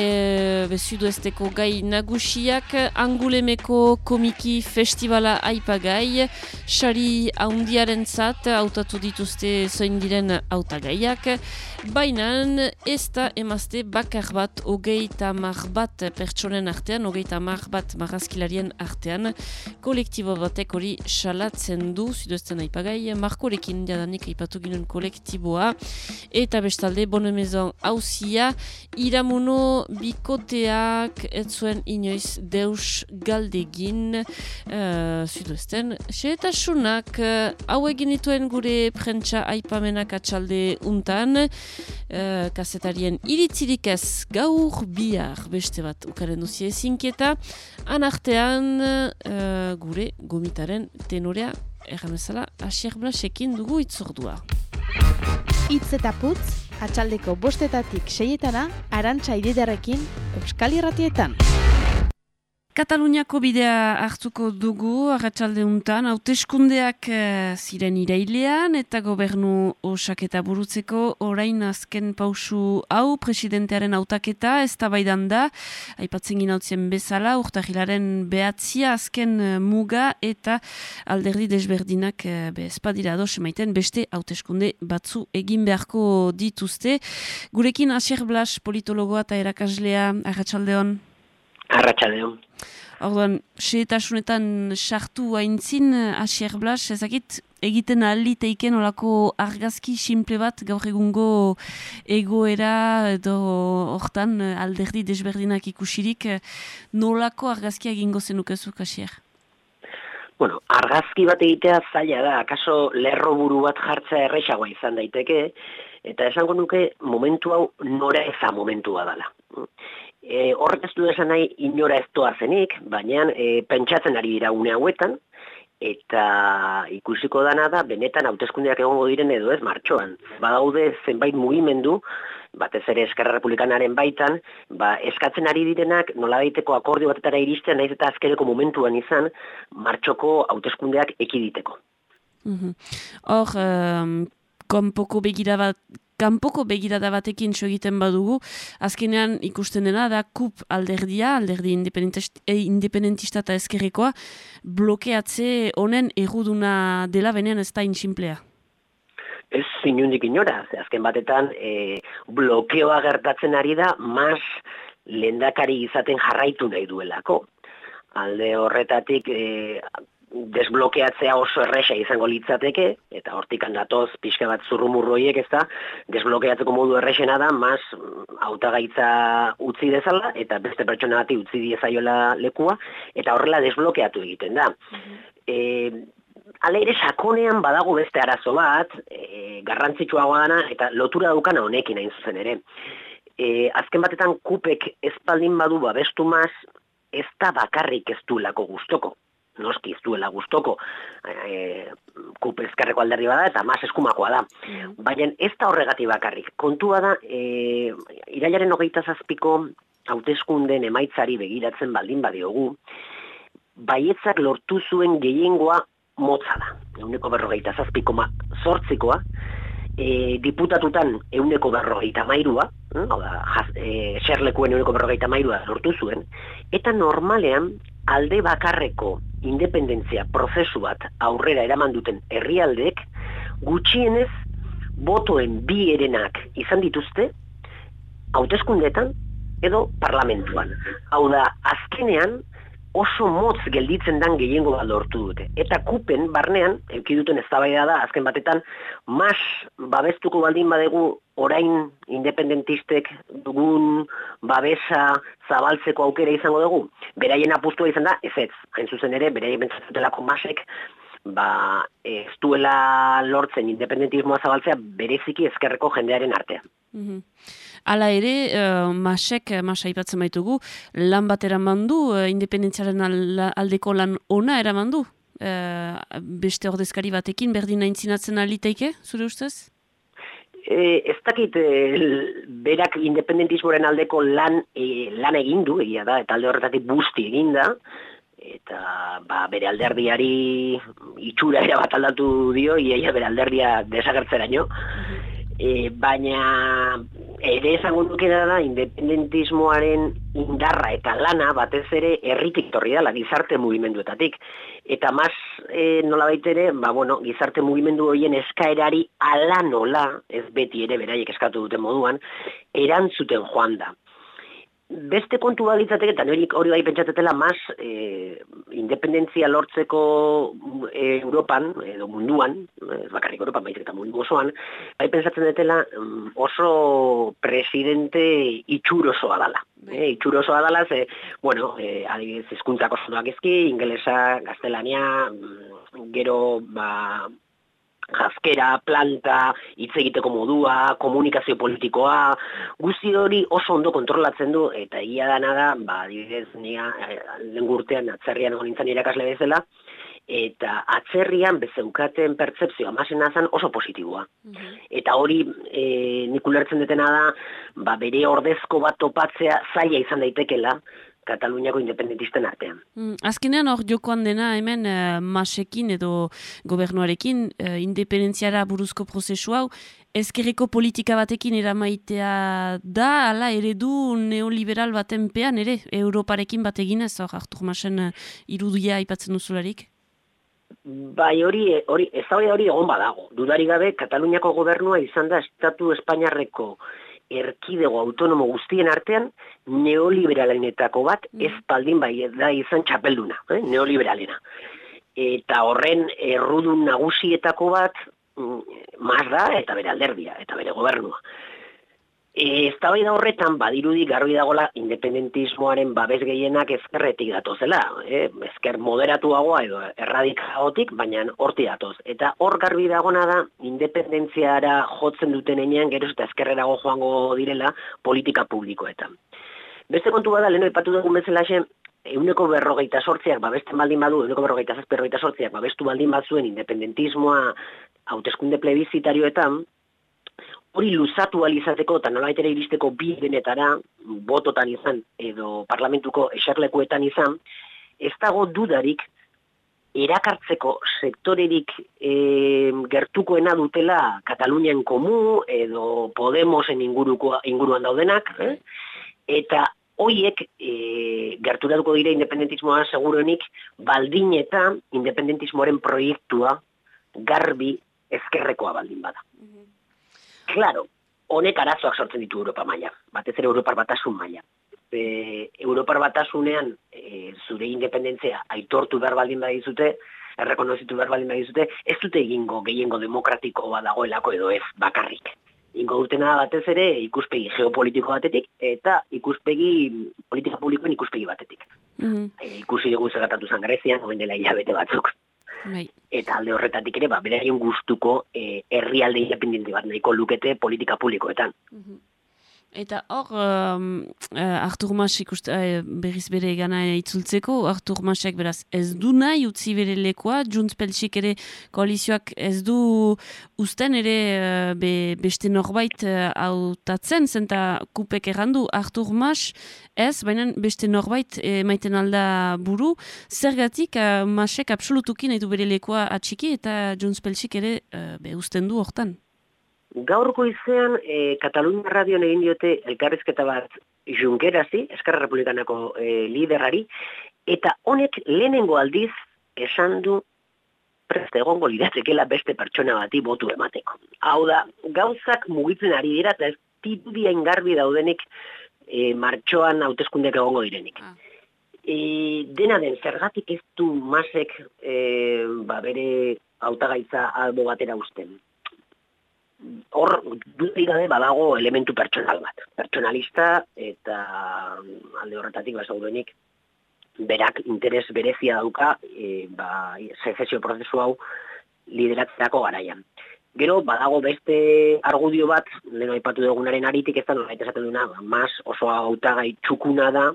bezuduesteko gai nagusiak Angulemeko komiki festivala aipagai Sari haundiaren zat hautatu dituzte zoin diren hautagaiak. Baina ez da emazte bakar bat hogei tamar bat pertsonen artean, hogei tamar bat marazkilarien artean. Kolektibo batek hori salatzen du, zuduesten aipagai, markorekin jadanik aipatu ginen kolektiboa. Eta bestalde bonemezon hausia iramuno bikoteak ez zuen inoiz deus galdegin uh, zuduesten eta sunak uh, hau egin dituen gure prentsa aipamenak atxalde untan. Uh, kasetarien iritzirik ez gaur bihar beste bat ukaren duzie ezinketa anartean uh, gure gomitaren tenorea erran bezala dugu itzordua Itz eta putz, atxaldeko bostetatik seietana, arantxa ididarekin, Euskal Irratietan. Kataluniako bidea hartuko dugu, arratsalde untan, hauteskundeak eh, ziren irailean eta gobernu osaketa burutzeko orain azken pausu hau presidentearen hautaketa ez da da, aipatzen ginautzen bezala, urtahilaren behatzia azken eh, muga eta alderdi desberdinak eh, be, espadira dos emaiten beste hauteskunde batzu egin beharko dituzte. Gurekin Asier Blas politologoa eta erakaslea, arratsaldeon. Arratxaldeon. Orduan, seetasunetan sartu haintzin, Asier Blas, ezakit egiten aliteiken olako argazki simple bat gaur egungo egoera edo hortan alderdi desberdinak ikusirik, nolako argazkia egingo zenukezuk, Asier? Bueno, argazki bat egitea zaila da, akaso lerro buru bat jartzea erresagoa izan daiteke, eta esango nuke momentu hau nora eza momentua dela. E, horrek ez du esan nahi inora ez zenik, baina e, pentsatzen ari dira une hauetan, eta ikusiko dana da, benetan hauteskundeak egongo diren edo ez martxoan. Badaude zenbait mugimendu, batez ere Eskerra Republikanaren baitan, ba, eskatzen ari direnak nola daiteko akordio batetara iristen, naiz eta azkereko momentuan izan, martxoko hauteskundeak ekiditeko. Hor, mm -hmm. Kanpoko begira bat kanpoko begirada batekin egiten badugu, azkenean ikusten dena da kup alderdia, alderdi eh, independentista eta ezkerrekoa, blokeatze honen erruduna dela benean ez da insimplea. Ez zinundik inora, azken batetan e, blokeoa gertatzen ari da, mas lendakari izaten jarraitu nahi duelako. Alde horretatik e, desblokeatzea oso erresa izango litzateke, eta hortik handatoz pixka bat zurrumurroiek ez da, desblokeatzeko modu erresena da, mas hautagaitza utzi dezala, eta beste pertsona bati utzi diezaiola lekua, eta horrela desblokeatu egiten da. E, Hala ere sakonean badago beste arazo bat, e, garrantzitsua dana eta lotura daukana honekin hain zuzen ere. E, azken batetan kupek espaldin badu babestu maz, ez da bakarrik ez du lako guztoko. Noski ez duela guztoko, e, kup ezkerreko alderdi bada eta maz eskumakoa da. Baina ez da horregati bakarrik. Kontua da, e, irailaren hogeita zazpiko hauteskunden emaitzari begiratzen baldin badiogu, baietzak lortu zuen gehiengoa motza da. Euneko berrogeita zazpiko zortzikoa, e, diputatutan euneko berrogeita mairua, eh, hau da, e, xerlekuen euneko berrogeita mairua lortu zuen, eta normalean alde bakarreko independentzia prozesu bat aurrera eraman duten herrialdeek gutxienez botoen bi erenak izan dituzte hauteskundetan edo parlamentuan. Hau da, azkenean, oso motz gelditzen dan gehiengo bat lortu dute. Eta kupen, barnean, euki duten eztabaida da, azken batetan, mas babestuko baldin badegu orain independentistek dugun babesa zabaltzeko aukera izango dugu. Beraien apustua izan da, ez ez, hain zuzen ere, beraien bentsazutelako masek, ba, ez duela lortzen independentismoa zabaltzea bereziki ezkerreko jendearen artean. Mm Hala ere, uh, masek, masa ipatzen baitugu, lan bat eraman du, uh, independentziaren aldeko lan ona eraman du? Uh, beste ordezkari batekin, berdin aintzinatzen aliteike, zure ustez? E, ez dakit e, berak independentismoren aldeko lan e, lan egin du, egia da, eta alde horretatik busti egin da, eta ba, bere alderdiari itxura era bat aldatu dio, iaia bere alderdia desagertzeraino, e, baina ere esango duke da independentismoaren indarra eta lana batez ere herritik torri dela gizarte mugimenduetatik. Eta mas e, nola baitere ba, bueno, gizarte mugimendu horien eskaerari ala nola ez beti ere beraiek eskatu duten moduan erantzuten joan da beste kontu balitzateke, eta nori hori bai pentsatetela, mas e, independentzia lortzeko e, Europan, edo munduan, ez bakarrik Europan, baizik eta mundu osoan, bai pentsatzen detela mm, oso presidente itxurosoa dala. E, itxurosoa dala, ze, bueno, e, adibidez, izkuntzako zonoak ezki, ingelesa, gaztelania, mm, gero, ba, jazkera, planta, hitz egiteko modua, komunikazio politikoa, guzti hori oso ondo kontrolatzen du, eta egia dana da, ba, adibidez, nia, eh, lengurtean, atzerrian egon nintzen irakasle bezala, eta atzerrian bezeukaten pertsepzioa masen nazan oso positiboa. Eta hori e, nik ulertzen detena da, ba, bere ordezko bat topatzea zaila izan daitekela, Kataluniako independentisten artean. Mm, azkenean hor jokoan dena hemen uh, masekin edo gobernuarekin uh, independentziara buruzko prozesu hau, ezkerreko politika batekin eramaitea da, ala eredu neoliberal baten pean ere, Europarekin bat eginez, hor Artur Masen uh, irudia aipatzen duzularik? Bai, hori, hori, ez hori egon badago. Dudari gabe, Kataluniako gobernua izan da Estatu Espainiarreko erkidego autonomo guztien artean neoliberalenetako bat mm. ez baldin bai da izan txapelduna, eh? neoliberalena. Eta horren errudun nagusietako bat mm, maz da eta bere alderdia eta bere gobernua. Ez da horretan badirudi garbi dagola independentismoaren babes gehienak ezkerretik datozela. Eh? Ezker moderatuagoa edo erradikaotik, baina horti datoz. Eta hor garbi dagona da independentziara jotzen duten enean geroz eta ezkerrerago joango direla politika publikoetan. Beste kontu bada, leheno ipatu dugun bezala xe, euneko berrogeita sortziak babesten baldin badu, euneko berrogeita zazperrogeita sortziak babestu baldin batzuen independentismoa hauteskunde plebizitarioetan, hori luzatu alizateko eta nolabait ere iristeko bi denetara bototan izan edo parlamentuko eserlekuetan izan, ez dago dudarik erakartzeko sektorerik e, gertukoena dutela Katalunian komu edo Podemosen inguruko, inguruan daudenak, eh? eta hoiek e, gerturatuko dira independentismoa seguruenik baldin eta independentismoaren proiektua garbi ezkerrekoa baldin bada. Claro, honek arazoak sortzen ditu Europa maila, batez ere Europar batasun maila. E, Europar batasunean e, zure independentzia aitortu behar baldin badizute, errekonozitu behar baldin badizute, ez dute egingo gehiengo demokratiko badagoelako edo ez bakarrik. Ingo dutena batez ere ikuspegi geopolitiko batetik eta ikuspegi politika publikoen ikuspegi batetik. Mhm. E, ikusi dugu zergatatu zan Grezian, omen dela hilabete batzuk. Bai. Eta alde horretatik ere, ba, beraien gustuko e, herrialde independente bat nahiko lukete politika publikoetan. Eta hor, um, uh, Artur Mas ikuste, uh, berriz bere gana itzultzeko, Artur Masek beraz ez du nahi utzi bere lekoa, Junts Peltsik ere koalizioak ez du usten ere uh, be, beste norbait uh, hautatzen, zenta kupek errandu Artur Mas ez, baina beste norbait eh, maiten alda buru, zergatik uh, Masek absolutuki nahi du bere lekoa atxiki eta Junts Peltsik ere uh, be usten du hortan. Gaurko izean, e, Katalunia radioan egin diote elkarrizketa bat Junquerasi, Eskarra Republikanako e, liderari, eta honek lehenengo aldiz esan du preste egongo liratekela beste pertsona bati botu emateko. Hau da, gauzak mugitzen ari dira eta ez dirudia ingarbi daudenik e, martxoan hauteskundeak egongo direnik. E, dena den, zergatik ez du masek e, ba, bere hautagaitza albo batera usten hor dudik gabe badago elementu pertsonal bat. Pertsonalista eta mm, alde horretatik basauduenik berak interes berezia dauka e, ba, sezesio prozesu hau lideratzerako garaian. Gero, badago beste argudio bat, leno aipatu dugunaren aritik ez da nola esaten duna, ba, mas oso hautagai txukuna da,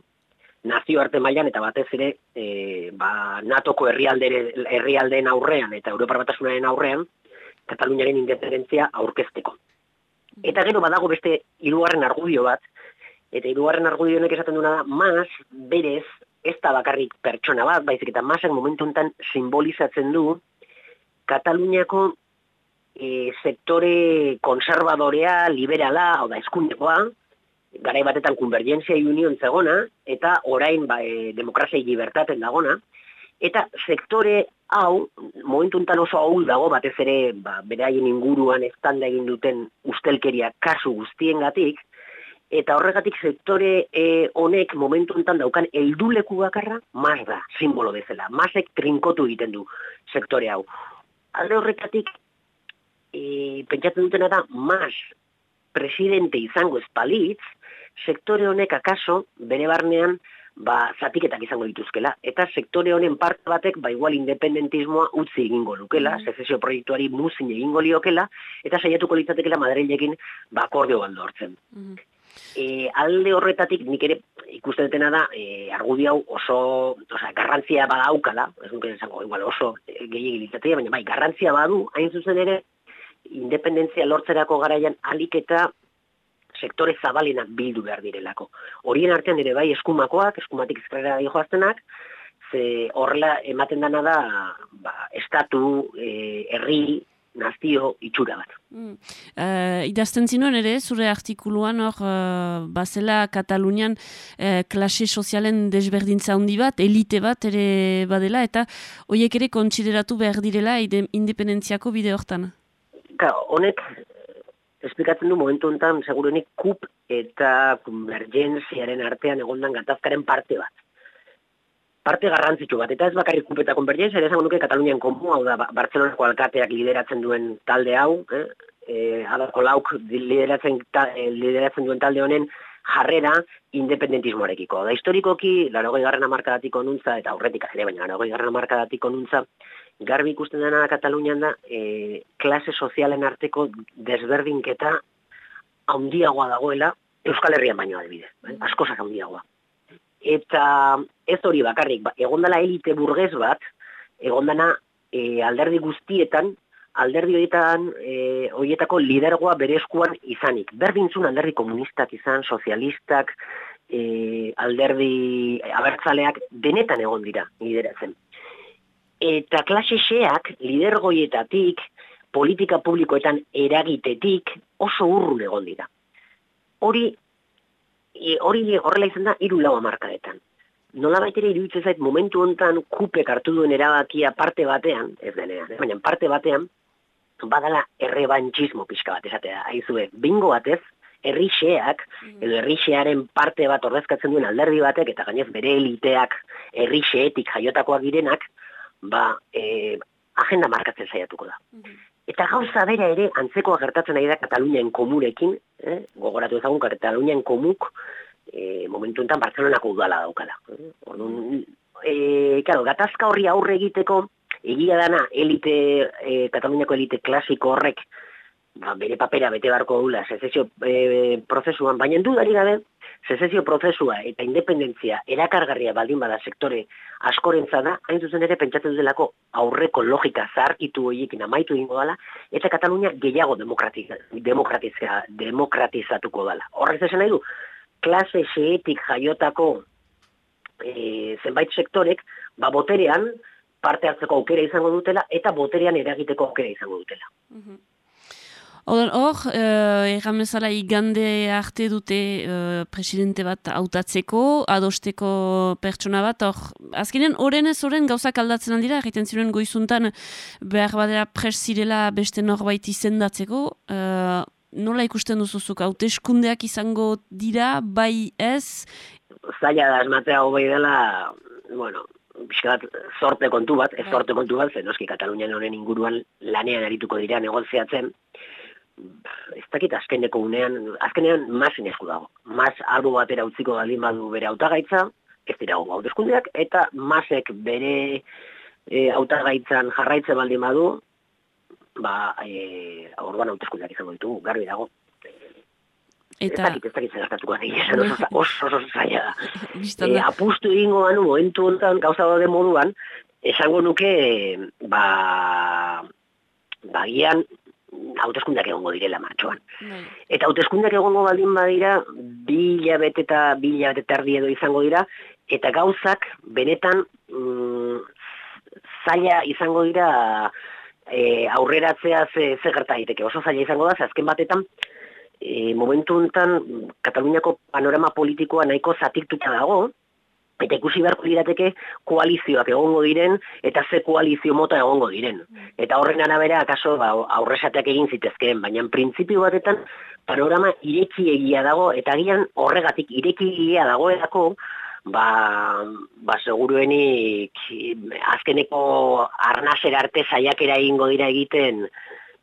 nazioarte mailan eta batez ere e, ba, natoko herrialde, herrialdeen aurrean eta Europar batasunaren aurrean, Kataluniaren independentzia aurkezteko. Eta gero badago beste hirugarren argudio bat, eta hirugarren argudio honek esaten duena da, mas, berez, ez da bakarrik pertsona bat, baizik eta masak momentu enten simbolizatzen du Kataluniako e, sektore konservadorea, liberala, hau da, eskundekoa, garai batetan konvergentzia union zegona, eta orain ba, e, demokrazia libertaten dagona, eta sektore hau, momentu enten oso hau dago, batez ere, ba, beraien inguruan estanda egin duten ustelkeria kasu guztiengatik, eta horregatik sektore e, honek momentu enten daukan helduleku bakarra, mas da, simbolo bezala. Masek trinkotu egiten du sektore hau. Alde horretatik, e, pentsatzen dutena da, mas presidente izango espalitz, sektore honek akaso, bere barnean, ba, zatiketak izango dituzkela. Eta sektore honen parte batek, ba, igual independentismoa utzi egingo lukela, mm. sezesio proiektuari muzin egingo liokela, eta saiatuko litzatekela Madrilekin ba, akordeo baldo hortzen. Mhm. E, alde horretatik nik ere ikusten dutena da e, argudi hau oso oza, garrantzia badaukala, ez nuke esango igual oso e, gehiagin litzatea, baina bai, garrantzia badu, hain zuzen ere, independentzia lortzerako garaian alik eta sektore zabalenak bildu behar direlako. Horien artean ere bai eskumakoak, eskumatik ezkerrera joaztenak, ze horrela ematen dana da ba, estatu, e, herri, nazio, itxura bat. Mm. Uh, idazten zinuen ere, zure artikuluan hor, uh, bazela Katalunian uh, klase sozialen desberdintza handi bat, elite bat ere badela, eta horiek ere kontsideratu behar direla independentziako bide hortan. Ka, honek esplikatzen du momentu honetan segurenik kup eta konvergentziaren artean egondan gatazkaren parte bat. Parte garrantzitsu bat, eta ez bakarrik kup eta konvergentzia, ere esango nuke Katalunian komu, hau da, Bartzelonako alkateak lideratzen duen talde hau, eh? E, adako lauk lideratzen, ta, lideratzen duen talde honen jarrera independentismoarekiko. Da historikoki, laro garren amarkadatik onuntza, eta aurretik ere, baina laro garren amarkadatik onuntza, garbi ikusten dena Katalunian da, e, klase sozialen arteko desberdinketa handiagoa dagoela, Euskal Herrian baino adibide, eh? askosak handiagoa. Eta ez hori bakarrik, ba, egondala elite burgez bat, egondana e, alderdi guztietan, alderdi horietan, e, horietako lidergoa bere eskuan izanik. Berdintzun alderdi komunistak izan, sozialistak, e, alderdi abertzaleak denetan egon dira lideratzen. Eta klase xeak, lidergoietatik, politika publikoetan eragitetik oso urrun egon dira. Hori, e, hori horrela izan da, hiru lau amarkadetan. Nola ere iruditzen zait momentu hontan kupek hartu duen erabakia parte batean, ez denean, eh, baina parte batean, badala errebantxismo pixka bat esatea. Aizue, bingo batez, herrixeak, edo herrixearen parte bat ordezkatzen duen alderdi batek, eta gainez bere eliteak herrixeetik jaiotakoak direnak, ba, e, agenda markatzen saiatuko da. Eta gauza bera ere, antzekoa gertatzen ari da Katalunian komurekin, eh? gogoratu ezagun Katalunian komuk, e, momentu enten Barcelonako udala daukala. Eh? Orduan, e, claro, gatazka horri aurre egiteko, egia dana, elite, e, Kataluniako elite klasiko horrek, ba, bere papera bete barko dula, sezesio e, prozesuan, baina dudari gabe, sezesio prozesua eta independentzia erakargarria baldin bada sektore askorentza da, hain zuzen ere pentsatzen dutelako aurreko logika zaharkitu horiekin amaitu egingo dela, eta Katalunia gehiago demokratiza, demokratizatuko dela. Horrez esan nahi du, klase xeetik jaiotako e, zenbait sektorek, ba boterean parte hartzeko aukera izango dutela, eta boterean eragiteko aukera izango dutela. Hor, hor uh, erran bezala igande arte dute uh, presidente bat hautatzeko, adosteko pertsona bat, hor, azkenean horren ez horren gauzak aldatzen aldira, egiten ziren goizuntan behar badera pres zirela beste norbait izendatzeko, uh, nola ikusten duzuzuk, hauteskundeak izango dira, bai ez? Zaila da, esmatea hobei dela, bueno, bizkat, sorte kontu bat, ez sorte kontu bat, zen noski Katalunian honen inguruan lanean arituko dira negoziatzen, ez dakit azkeneko unean, azkenean masin esku dago. Mas albo batera utziko baldin badu bere hautagaitza, ez dira hau hauteskundeak, eta masek bere e, hautagaitzan jarraitze baldin badu, ba, e, orduan hauteskundeak izango ditugu, garbi dago. Eta... Ez dakit, ez dakit zertatuko da, esan oso, oso, oso zaila da. E, da. apustu egingo banu, momentu honetan, gauza daude moduan, esango nuke, ba, bagian, hauteskundeak egongo direla martxoan. Eta hauteskundeak egongo baldin badira, bi hilabete eta bi hilabete eta erdi edo izango dira, eta gauzak benetan mm, zaila izango dira e, aurreratzea ze, ze gerta daiteke. Oso zaila izango da, ze azken batetan, e, momentu honetan Kataluniako panorama politikoa nahiko zatiktuta dago, eta ikusi beharko lirateke koalizioak egongo diren eta ze koalizio mota egongo diren. Eta horren arabera akaso ba, aurresateak egin zitezkeen, baina printzipio batetan panorama ireki egia dago eta agian horregatik ireki egia dagoelako ba, ba seguruenik azkeneko arnaser arte saiakera egingo dira egiten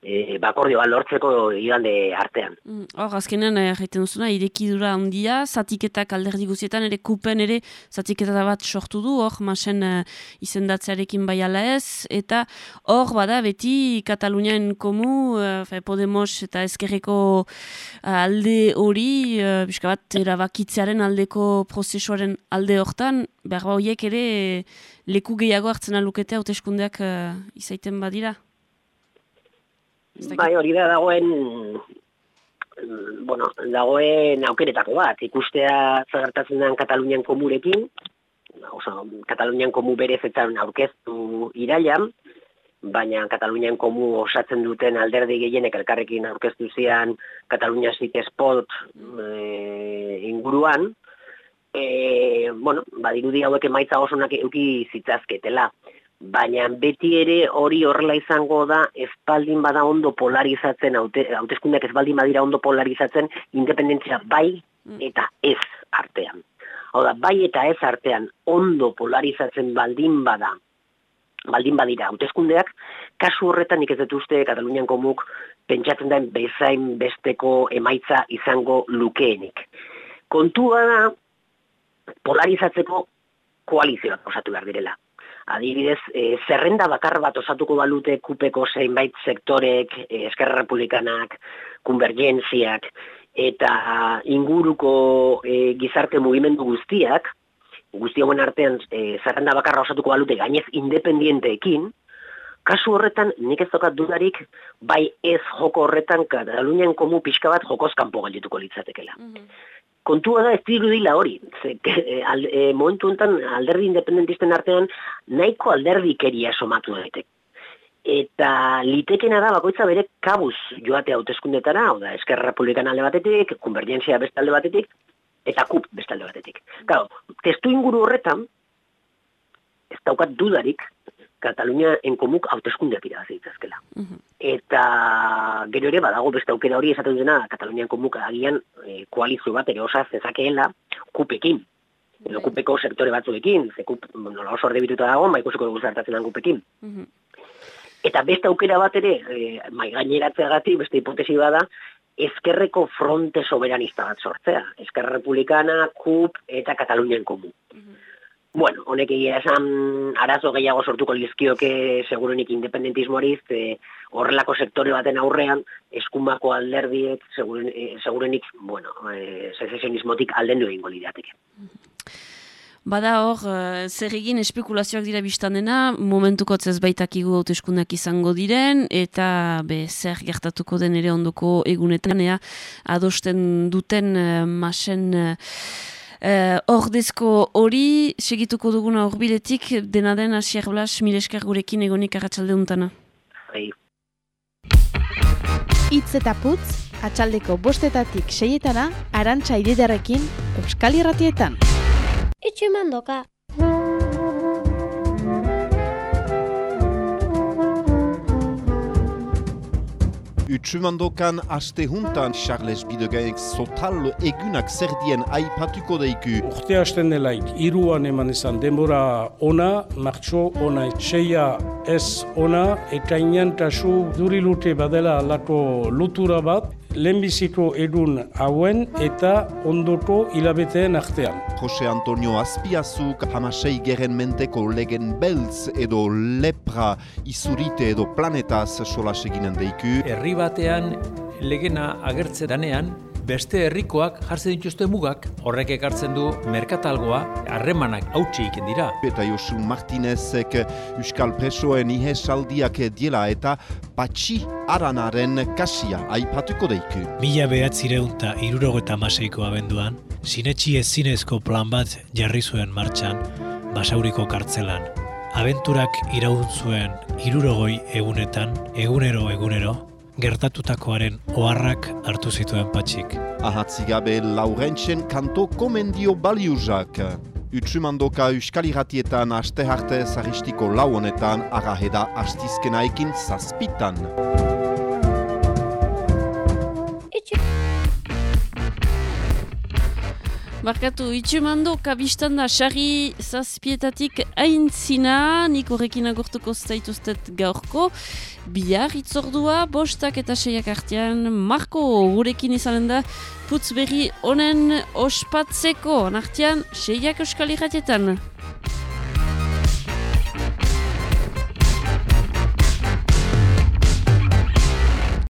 e, bakordio bat lortzeko igande artean. Mm, Hor, azkenean, eh, jaiten duzuna, irekidura handia, zatiketak alderdi guzietan, ere kupen ere zatiketa bat sortu du, hor, masen eh, izendatzearekin bai ala ez, eta hor, bada, beti Katalunian komu, eh, Podemos eta ezkerreko eh, alde hori, eh, pixka bat, erabakitzearen aldeko prozesuaren alde hortan, behar ba horiek ere leku gehiago hartzen alukete hauteskundeak eh, izaiten badira. Bai, hori da dagoen bueno, dagoen aukeretako bat, ikustea zagartatzen den Katalunian komurekin, oso, Katalunian komu berezetan aurkeztu irailan, baina Katalunian komu osatzen duten alderdi gehienek elkarrekin aurkeztu zian Katalunia Sik Sport e, inguruan, e, bueno, badirudi hauek emaitza osonak euki zitzazketela. Baina beti ere hori horrela izango da espaldin bada ondo polarizatzen, haute, hauteskundeak ez baldin badira ondo polarizatzen, independentzia bai eta ez artean. Hau da, bai eta ez artean ondo polarizatzen baldin bada, baldin badira hauteskundeak, kasu horretan nik ez dut uste Katalunian komuk pentsatzen den bezain besteko emaitza izango lukeenik. Kontua da, polarizatzeko koalizioak osatu behar direla. Adibidez, e, zerrenda bakar bat osatuko balute kupeko zeinbait sektorek, e, eskerra republikanak, konvergentziak, eta inguruko e, gizarte mugimendu guztiak, guzti artean e, zerrenda bakarra osatuko balute gainez independienteekin, kasu horretan nik ez dokat dudarik, bai ez joko horretan Katalunian komu pixka bat jokoz kanpo geldituko litzatekela. Kontua da ez dirudila hori. Ze, e, al, e, momentu honetan alderdi independentisten artean nahiko alderdikeria somatu daite. Eta litekena da bakoitza bere kabuz joate hauteskundetara, hau da, Eskerra Republikan alde batetik, Konvergentzia beste alde batetik, eta KUP beste alde batetik. Claro, testu inguru horretan, ez daukat dudarik, Katalunia enkomuk hauteskundeak irabazi ditzazkela. Eta gero ere badago beste aukera hori esaten dena Katalunia enkomuk agian e, koalizio bat ere osaz zezakeela kupekin. Edo kupeko sektore batzuekin, ze kup, nola oso orde bituta dago, ba ikusiko dugu zertatzen den kupekin. Eta beste aukera bat ere, e, mai gaineratzeagatik, beste hipotesi bada, ezkerreko fronte soberanista bat sortzea. Eskerra Republikana, KUP eta Katalunian komu. Bueno, honek egia esan arazo gehiago sortuko lizkioke segurenik independentismoari, ze horrelako sektore baten aurrean eskumako alderdiek seguren, eh, segurenik, bueno, eh, secesionismotik aldendu egingo lirateke. Bada hor, uh, zer egin espekulazioak dira biztanena, momentuko ez baitakigu hauteskundak izango diren, eta be, zer gertatuko den ere ondoko egunetan, ea, adosten duten masen uh, ordezko hori, segituko duguna horbiletik, dena den Asier Blas, mileskar gurekin egonik arratsalde untana. Itz eta putz, atxaldeko bostetatik seietana, arantxa ididarekin, Euskal Irratietan. Itxu mandoka. Utsumandokan aste juntan Charles Bidegaek sotal egunak zerdien aipatuko deiku. Urte hasten delaik, iruan eman izan denbora ona, martxo ona, seia ez ona, eta inantasu durilute badela alako lutura bat, lehenbiziko edun hauen eta ondoko hilabeteen artean. Jose Antonio Azpiazuk hamasei geren menteko legen beltz edo lepra izurite edo planetaz solas eginen deiku. Herri batean legena agertze danean, beste herrikoak jartzen dituzte mugak, horrek ekartzen du merkatalgoa, harremanak hautsi iken dira. Eta Josu Martinezek Euskal Presoen ihesaldiak diela eta patxi aranaren kasia aipatuko deiku. Mila behatzireun eta irurogeta maseiko abenduan, sinetxi ez zinezko plan bat jarri zuen martxan, basauriko kartzelan. Abenturak iraun zuen irurogoi egunetan, egunero egunero, gertatutakoaren oharrak hartu zituen patxik. Ahatzigabe Laurentzen kanto komendio baliuzak. Utsumandoka Euskal Iratietan aste harte zaristiko lau honetan araheda astizkenaekin zazpitan. Barkatu, itxemando kabistan da xarri zazpietatik aintzina, nik horrekin agortuko zaituztet gaurko, bihar itzordua, bostak eta seiak artean, Marko gurekin izanen da, putz berri honen ospatzeko, nartian seiak euskal irratietan.